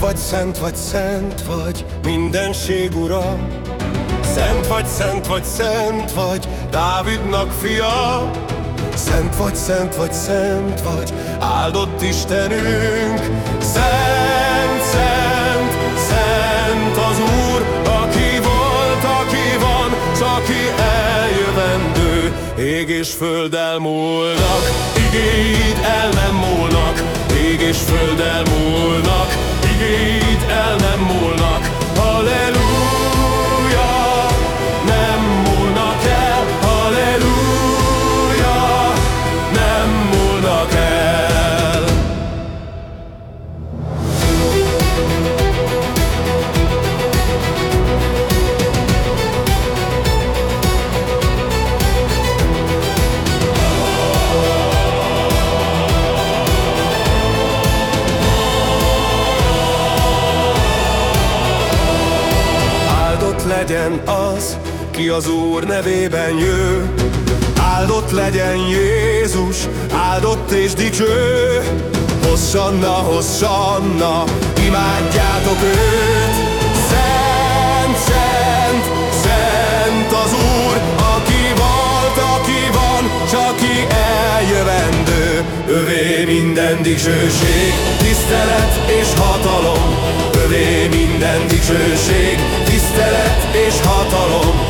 vagy, szent vagy, szent vagy, mindenség ura. Szent vagy, szent vagy, szent vagy, Dávidnak fia. Szent vagy, szent vagy, szent vagy, áldott Istenünk. Szent, szent, szent az Úr, aki volt, aki van, s aki eljövendő Ég és föld elmúlnak, igéid el nem el legyen az, ki az Úr nevében jő. Áldott legyen Jézus, áldott és dicső. Hossanna, hossanna, imádjátok őt. Szent, szent, szent az Úr, aki volt, aki van, csak ki eljövendő. Övé minden dicsőség, tisztelet és hatalom. Övé minden dicsőség, tisztelet és hatalom